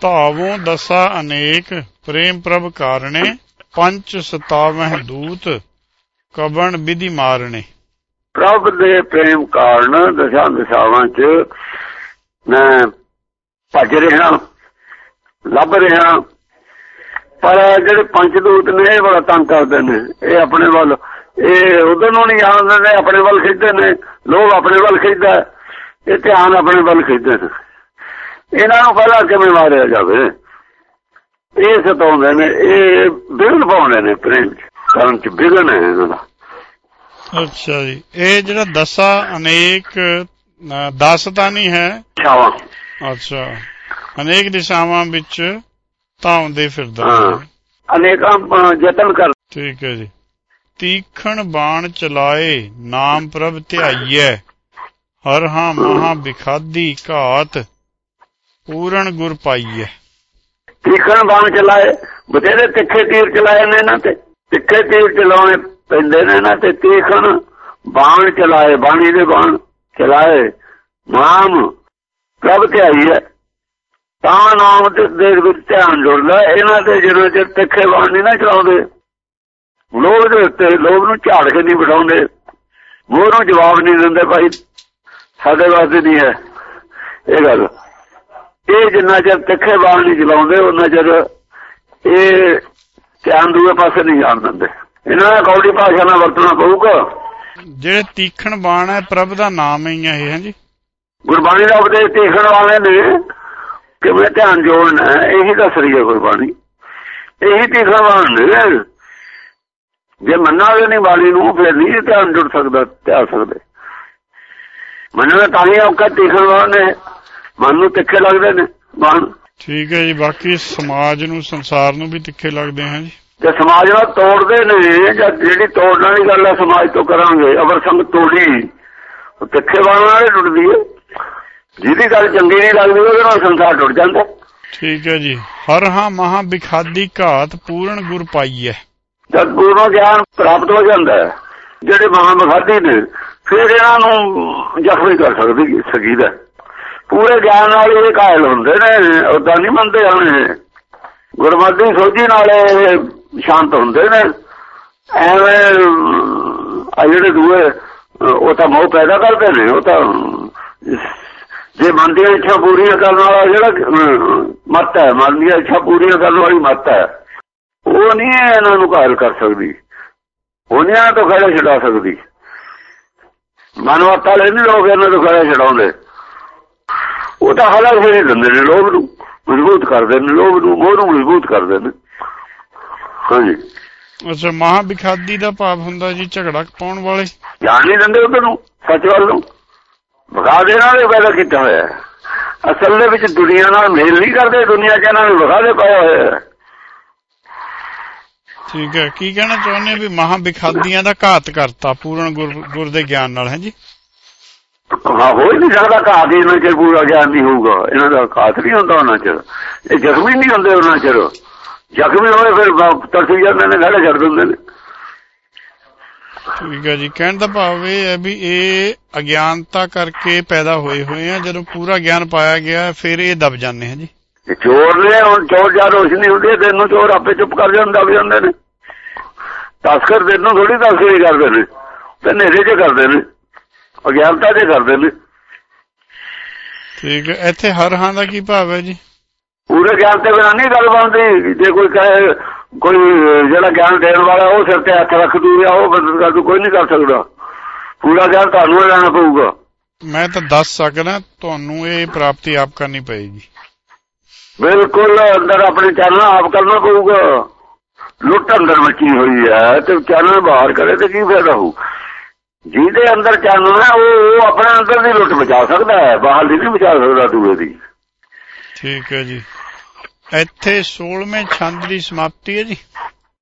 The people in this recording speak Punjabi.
ਧਾਵੋ ਦਸਾ ਅਨੇਕ, ਪ੍ਰੇਮ ਪ੍ਰਭ ਕਾਰਣੇ, ਪੰਚ ਸਤਾਵਹਿ ਦੂਤ ਕਬਣ ਵਿਧੀ ਮਾਰਨੇ ਪ੍ਰਭ ਦੇ ਪ੍ਰੇਮ ਕਾਰਨ ਦਸਾ ਦਿਸ਼ਾਵਾਂ 'ਚ ਮੈਂ ਭੱਜ ਰਿਹਾ, ਲੱਭ ਰਿਹਾ। ਪਰ ਜਿਹੜੇ ਪੰਜ ਦੂਤ ਨੇ, ਇਹ ਬੜਾ ਤੰਗ ਕਰਦੇ ਨੇ। ਇਹ ਆਪਣੇ ਵੱਲ, ਇਹ ਉਧਰ ਨੂੰ ਨਹੀਂ ਜਾਣਦੇ ਨੇ, ਆਪਣੇ ਵੱਲ ਖਿੱਚਦੇ ਨੇ। ਲੋਭ ਆਪਣੇ ਵੱਲ ਖਿੱਚਦਾ, ਇਹ ਧਿਆਨ ਆਪਣੇ ਵੱਲ ਖਿੱਚਦੇ ਨੇ। ਇਹਨਾਂ ਨੂੰ ਪਹਿਲਾਂ ਕਿਵੇਂ ਮਾਰਿਆ ਜਾਵੇ? ਇਹ ਸਤਾਉਂਦੇ ਨੇ ਇਹ ਬਿਗਨ ਪਾਉਂਦੇ ਨੇ ਪ੍ਰੇਮ ਕਰਨ ਚ ਬਿਗਨ ਹੈ ਇਹਨਾਂ ਦਾ। ਅੱਛਾ ਜੀ। ਇਹ ਜਿਹੜਾ ਦਸਾ ਅਨੇਕ ਦਸ ਤਾਂ ਨਹੀਂ ਹੈ? ਛਾਵਾਂ। ਅੱਛਾ। ਅਨੇਕ ਦਿਸ਼ਾਵਾਂ ਵਿੱਚ ਧਾਉਂਦੇ ਫਿਰਦਾ ਹਾਂ। ਅਨੇਕਾਂ ਯਤਨ ਕਰ ਠੀਕ ਹੈ ਜੀ। ਤੀਖਣ ਬਾਣ ਚਲਾਏ ਨਾਮ ਪ੍ਰਭ ਧਿਆਈਐ। ਹਰ ਹਾਂ ਮਹਾ ਬਿਖਾਦੀ ਘਾਤ। ਪੂਰਨ ਗੁਰ ਪਾਈਐ ਤੀਖਣ ਬਾਣ ਚਲਾਏ, ਬਥੇਰੇ ਤਿੱਖੇ ਤੀਰ ਚਲਾਏ ਨੇ ਇਹਨਾਂ ਤੇ। ਤਿੱਖੇ ਤੀਰ ਚਲਾਉਣੇ ਪੈਂਦੇ ਨੇ ਇਹਨਾਂ ਤੇ। ਤੀਖਣ ਬਾਣ ਚਲਾਏ, ਬਾਣੀ ਦੇ ਬਾਣ ਚਲਾਏ। ਨਾਮ ਪ੍ਰਭ ਤੇ ਆਈ ਹੈ ਤਾਂ ਨਾਮ ਦੇ ਦੇ ਵਿੱਚ ਧਿਆਨ ਜੁੜਦਾ। ਇਹਨਾਂ ਤੇ ਜਦੋਂ ਚਿਰ ਤਿੱਖੇ ਬਾਣ ਨਹੀਂ ਨਾ ਚਲਾਉਂਦੇ, ਲੋਭ ਦੇ ਉੱਤੇ ਲੋਭ ਨੂੰ ਝਾੜ ਕੇ ਨਹੀਂ ਬਿਠਾਉਂਦੇ। ਮੋਹ ਨੂੰ ਜਵਾਬ ਨਹੀਂ ਦਿੰਦੇ ਭਾਈ। ਸਾਡੇ ਵਾਸਤੇ ਨਹੀਂ ਹੈ। ਇਹ ਗੱਲ। ਇਹ ਜਿੰਨਾ ਚਿਰ ਤਿੱਖੇ ਬਾਣ ਨਹੀਂ ਚਲਾਉਂਦੇ ਉਹਨਾਂ ਚਿਰ ਇਹ ਧਿਆਨ ਦੂਏ ਪਾਸੇ ਨਹੀਂ ਜਾਣ ਦਿੰਦੇ। ਇਹਨਾਂ ਦਾ ਕੌਡੀ ਭਾਸ਼ਾ ਨਾਲ ਵਰਤਣਾ ਪਊਗਾ। ਜਿਹੜੇ ਤੀਖਣ ਬਾਣ ਹੈ ਪ੍ਰਭ ਦਾ ਨਾਮ ਹੀ ਹੈ ਇਹ ਹਾਂਜੀ? ਗੁਰਬਾਣੀ ਦਾ ਉਪਦੇਸ਼ ਦੇਖਣ ਵਾਲੇ ਨੇ ਕਿਵੇਂ ਧਿਆਨ ਜੋੜਨਾ ਹੈ, ਇਹੀ ਦੱਸ ਰਹੀ ਹੈ ਗੁਰਬਾਣੀ। ਇਹੀ ਤੀਖਣ ਬਾਣ ਨੇ। ਜੇ ਮੰਨਾਂਗੇ ਨਹੀਂ ਬਾਣੀ ਨੂੰ ਫਿਰ ਨਹੀਂ ਧਿਆਨ ਜੁੜ ਸਕਦਾ ਧਿਆਨ ਸਕਦੇ। ਮੰਨਣਾ ਤਾਂ ਹੀ ਔਕਾ ਤੀਖਣ ਬਾਣ ਨੇ। ਮਨ ਨੂੰ ਤਿੱਖੇ ਲੱਗਦੇ ਨੇ ਬਾਣ ਠੀਕ ਹੈ ਜੀ ਬਾਕੀ ਸਮਾਜ ਨੂੰ ਸੰਸਾਰ ਨੂੰ ਵੀ ਤਿੱਖੇ ਲੱਗਦੇ ਹਨ ਜੀ। ਜੇ ਸਮਾਜ ਨਾਲ ਤੋੜਦੇ ਨੇ ਜਾਂ ਜਿਹੜੀ ਤੋੜਨ ਵਾਲੀ ਗੱਲ ਹੈ ਸਮਾਜ ਤੋਂ ਕਰਾਂਗੇ ਅਵਰ ਸੰਗ ਤੋੜੀ ਤਿੱਖੇ ਬਾਣ ਨਾਲ ਟੁੱਟਦੀ ਹੈ ਜਿਹਦੀ ਗੱਲ ਚੰਗੀ ਨਹੀਂ ਲੱਗਦੀ ਉਹਦੇ ਨਾਲ ਸੰਸਾਰ ਟੁੱਟ ਜਾਂਦਾ। ਠੀਕ ਹੈ ਜੀ। ਹਰ ਹਾਂ ਮਹਾ ਬਿਖਾਦੀ ਘਾਤ ਪੂਰਨ ਗੁਰ ਪਾਈਐ ਜਦ ਗੁਰੂ ਗਿਆਨ ਪ੍ਰਾਪਤ ਹੋ ਜਾਂਦਾ ਹੈ ਜਿਹੜੇ ਮਹਾਮਖਾਦੀ ਨੇ ਫਿਰ ਇਹਨਾਂ ਨੂੰ ਜ਼ਖਮੀ ਕਰ ਸਕਦੀ ਸਕੀ ਦਾ ਪੂਰੇ ਗਿਆਨ ਨਾਲ ਇਹ ਕਾਇਲ ਹੁੰਦੇ ਨੇ ਉਦਾਂ ਨਹੀਂ ਮੰਨਦੇ ਹਣੇ ਗੁਰਮਤਿ ਸੋਝੀ ਨਾਲ ਸ਼ਾਂਤ ਹੁੰਦੇ ਨੇ। ਐਵੇਂ ਆ ਜਿਹੜੇ ਦੂਏ ਉਹ ਤਾਂ ਮੋਹ ਪੈਦਾ ਕਰਦੇ ਨੇ, ਉਹ ਤਾਂ ਜੇ ਮਨ ਦੀਆਂ ਇੱਛਾ ਪੂਰੀਆਂ ਕਰਨ ਵਾਲਾ ਜਿਹੜਾ ਮਤ ਹੈ ਮਨ ਦੀਆਂ ਇੱਛਾ ਪੂਰੀਆਂ ਕਰਨ ਵਾਲੀ ਮਤ ਹੈ, ਉਹ ਨਹੀਂ ਇਹਨਾਂ ਨੂੰ ਕਾਇਲ ਕਰ ਸਕਦੀ। ਉਹਨਾਂ ਤੋਂ ਖੜਾ ਛਡਾ ਸਕਦੀ। ਮਨਵਤਾ ਵਾਲੇ ਨਹੀਂ ਲੋਕ ਇਹਨਾਂ ਤੋਂ ਖੜਾ ਛਡਾਉਂਦੇ। ਉਹ ਤਾਂ ਹਾਲਾਤ ਹੀ ਦਿੰਦੇ ਨੇ ਲੋਕ ਨੂੰ ਮਜ਼ਬੂਤ ਕਰਦੇ ਨੇ ਲੋਕ ਨੂੰ ਮੋਹ ਨੂੰ ਮਜ਼ਬੂਤ ਕਰਦੇ ਨੇ। ਹਾਂਜੀ। ਅੱਛਾ ਮਹਾ ਬਿਖਾਦੀ ਦਾ ਭਾਵ ਹੁੰਦਾ ਜੀ ਝਗੜਾ ਪਾਉਣ ਵਾਲੇ। ਜਾਣ ਨਹੀਂ ਦਿੰਦੇ ਉਧਰ ਨੂੰ ਸੱਚ ਵੱਲ ਨੂੰ। ਵਗਾ ਦੇ ਨਾਲ ਪੈਦਾ ਕੀਤਾ ਹੋਇਆ। ਅਸਲ ਦੇ ਵਿੱਚ ਦੁਨੀਆ ਨਾਲ ਮੇਲ ਨਹੀਂ ਕਰਦੇ ਦੁਨੀਆ ਚ ਇਹਨਾਂ ਨੇ ਵਗਾ ਦੇ ਪਾਇਆ ਹੋਇਆ ਠੀਕ ਹੈ ਕੀ ਕਹਿਣਾ ਚਾਹੁੰਦੇ ਵੀ ਮਹਾ ਬਿਖਾਦੀਆਂ ਦਾ ਘਾਤ ਕਰਤਾ ਪੂਰਨ ਗੁਰ ਗੁਰ ਦੇ ਗਿਆਨ ਨਾਲ ਹੈ ਜੀ? ਹਾਂ ਹੋ ਨਹੀਂ ਸਕਦਾ ਘਾਤ ਇਹਨਾਂ ਚਿਰ ਪੂਰਾ ਗਿਆਨ ਨਹੀਂ ਹੋਊਗਾ। ਇਹਨਾਂ ਦਾ ਘਾਤ ਨਹੀਂ ਹੁੰਦਾ ਉਹਨਾਂ ਚਿਰ। ਇਹ ਜ਼ਖਮੀ ਨਹੀਂ ਹੁੰਦੇ ਉਹਨਾਂ ਚਿਰ। ਜ਼ਖਮੀ ਹੋਏ ਫਿਰ ਤਰਸੀ ਜਾਂਦੇ ਨੇ ਗੜੇ ਛੱਡ ਦਿੰਦੇ ਨੇ। ਠੀਕ ਹੈ ਜੀ। ਕਹਿਣ ਦਾ ਭਾਵ ਇਹ ਹੈ ਵੀ ਇਹ ਅਗਿਆਨਤਾ ਕਰਕੇ ਪੈਦਾ ਹੋਏ ਹੋਏ ਆ। ਜਦੋਂ ਪੂਰਾ ਗਿਆਨ ਪਾਇਆ ਗਿਆ ਫਿਰ ਇਹ ਦਬ ਜਾਂਦੇ ਹਨ ਜੀ। ਚੋਰ ਨੇ ਹੁਣ ਚੋਰ ਜਾਂ ਰੋਸ਼ਨੀ ਹੁੰਦੀ ਹੈ ਦਿਨ ਨੂੰ ਚੋਰ ਆਪੇ ਚੁੱਪ ਕਰ ਜਾਂਦਾ ਵੀ ਜਾਂਦੇ ਨੇ। ਤਸਕਰ ਦਿਨ ਨੂੰ ਥੋੜੀ ਤਸਕਰੀ ਕਰਦੇ ਨੇ। ਤੇ ਨੇਰੇ 'ਚ ਕਰਦੇ ਨੇ। ਅਗਿਆਨਤਾ 'ਚ ਕਰਦੇ ਨੇ। ਠੀਕ ਹੈ ਇੱਥੇ ਹਰ ਹਾਂ ਦਾ ਕੀ ਭਾਵ ਹੈ ਜੀ? ਪੂਰੇ ਗਿਆਨ ਤੇ ਬਿਨਾਂ ਨਹੀਂ ਗੱਲ ਬਣਦੀ। ਜੇ ਕੋਈ ਕਹੇ ਕੋਈ ਜਿਹੜਾ ਗਿਆਨ ਦੇਣ ਵਾਲਾ ਉਹ ਸਿਰ ਤੇ ਹੱਥ ਰੱਖ ਦੂਗਾ ਉਹ ਬਦਲ ਕਰ ਦੂ ਕੋਈ ਨਹੀਂ ਕਰ ਸਕਦਾ। ਪੂਰਾ ਗਿਆਨ ਤੁਹਾਨੂੰ ਹੀ ਲੈਣਾ ਪਊਗਾ। ਮੈਂ ਤਾਂ ਦੱਸ ਸਕਦਾ ਤੁਹਾਨੂੰ ਇਹ ਪ੍ਰਾਪਤੀ ਆਪ ਕਰਨੀ ਪਏਗੀ। ਬਿਲਕੁਲ ਅੰਦਰ ਆਪਣੇ ਚਰਨ ਆਪ ਕਰਨਾ ਪਊਗਾ। ਲੁੱਟ ਅੰਦਰ ਮੱਚੀ ਹੋਈ ਹੈ ਤੇ ਚਰਨ ਬਾਹਰ ਕਰੇ ਤੇ ਕੀ ਫਾਇਦਾ ਹੋਊ? ਜਿਹਦੇ ਅੰਦਰ ਚਰਨ ਹੈ, ਉਹ ਉਹ ਆਪਣੇ ਅੰਦਰ ਦੀ ਲੁੱਟ ਬਚਾ ਸਕਦਾ ਹੈ, ਬਾਹਰ ਦੀ ਨਹੀਂ ਬਚਾ ਸਕਦਾ ਦੂਏ ਦੀ। ਠੀਕ ਹੈ ਜੀ। ਇੱਥੇ 16ਵੇਂ ਛੰਦ ਦੀ ਸਮਾਪਤੀ ਹੈ ਜੀ।